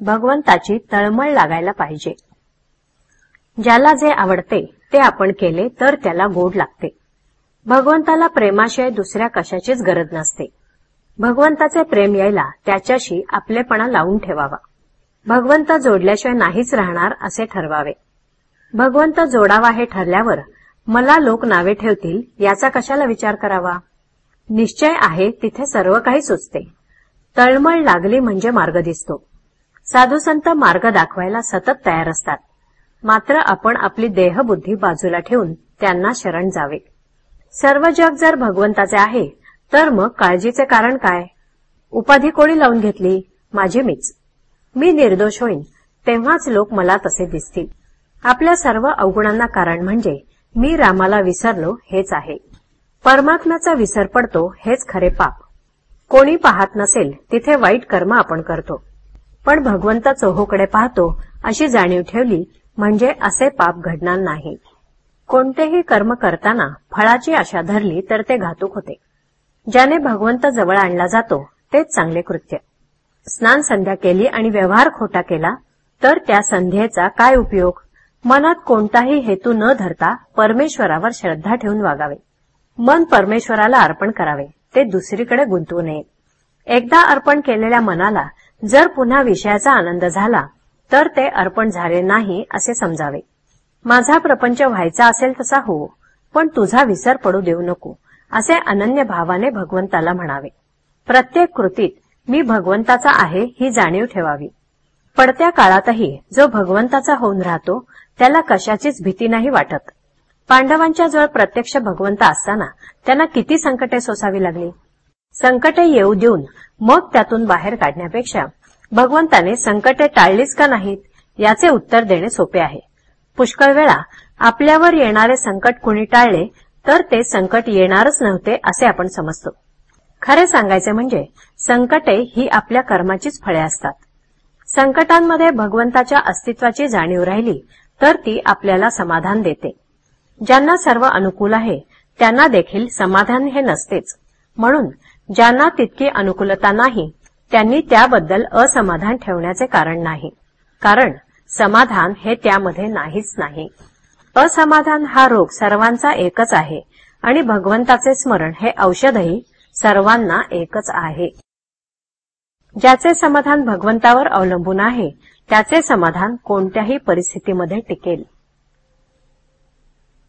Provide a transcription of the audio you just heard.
भगवंताची तळमळ लागायला पाहिजे. ज्याला जे आवडते ते आपण केले तर त्याला गोड लागते. भगवंताला प्रेमाशिवाय दुसऱ्या कशाचीच गरज नसते. भगवंताचे प्रेम यायला त्याच्याशी आपलेपणा लावून ठेवावा. भगवंत जोडल्याशिवाय नाहीच राहणार असे ठरवावे. भगवंत जोडावा हे ठरल्यावर मला लोक नावे ठेवतील याचा कशाला विचार करावा? निश्चय आहे तिथे सर्व काही सुचते. तळमळ लागली म्हणजे मार्ग दिसतो. साधुसंत मार्ग दाखवायला सतत तयार असतात. मात्र आपण आपली देहबुद्धी बाजूला ठेवून त्यांना शरण जावे. सर्व जग जर भगवंताचे आहे तर मग काळजीचे कारण काय? उपाधी कोणी लावून घेतली? माझी मीच. मी निर्दोष होईन तेव्हाच लोक मला तसे दिसतील. आपल्या सर्व अवगुणांना कारण म्हणजे मी रामाला विसरलो हेच आहे. परमात्म्याचा विसर पडतो हेच खरे पाप. कोणी पाहत नसेल तिथे वाईट कर्म आपण करतो. पण भगवंत चोहोकडे पाहतो अशी जाणीव ठेवली म्हणजे असे पाप घडणार नाही. कोणतेही कर्म करताना फळाची आशा धरली तर ते घातूक होते. ज्याने भगवंत जवळ आणला जातो तेच चांगले कृत्य. स्नान संध्या केली आणि व्यवहार खोटा केला तर त्या संध्येचा काय उपयोग? मनात कोणताही हेतू न धरता परमेश्वरावर श्रद्धा ठेवून वागावे. मन परमेश्वराला अर्पण करावे ते दुसरीकडे गुंतवू नये. एकदा अर्पण केलेल्या मनाला जर पुन्हा विषयाचा आनंद झाला तर ते अर्पण झाले नाही असे समजावे. माझा प्रपंच व्हायचा असेल तसा हो पण तुझा विसर पडू देऊ नको असे अनन्य भावाने भगवंताला म्हणावे. प्रत्येक कृतीत मी भगवंताचा आहे ही जाणीव ठेवावी. पडत्या काळातही जो भगवंताचा होऊन राहतो त्याला कशाचीच भीती नाही वाटत. पांडवांच्या जवळ प्रत्यक्ष भगवंत असताना त्यांना किती संकटे सोसावी लागली? संकटे येऊ देऊन मग त्यातून बाहेर काढण्यापेक्षा भगवंताने संकटे टाळलीच का नाहीत याचे उत्तर देणे सोपे आहे. पुष्कळ वेळा आपल्यावर येणारे संकट कुणी टाळले तर ते संकट येणारच नव्हते असे आपण समजतो. खरे सांगायचे म्हणजे संकटे ही आपल्या कर्माचीच फळे असतात. संकटांमध्ये भगवंताच्या अस्तित्वाची जाणीव राहिली तर ती आपल्याला समाधान देते. ज्यांना सर्व अनुकूल आहे त्यांना देखील समाधान हे नसतेच. म्हणून ज्यांना तितकी अनुकूलता नाही त्यांनी त्याबद्दल असमाधान ठेवण्याचे कारण नाही. कारण समाधान हे त्यामध्ये नाहीच नाही. असमाधान हा रोग सर्वांचा एकच आहे आणि भगवंताचे स्मरण हे औषधही सर्वांना एकच आहे. ज्याचे समाधान भगवंतावर अवलंबून आहे त्याचे समाधान कोणत्याही परिस्थितीमध्ये टिकेल.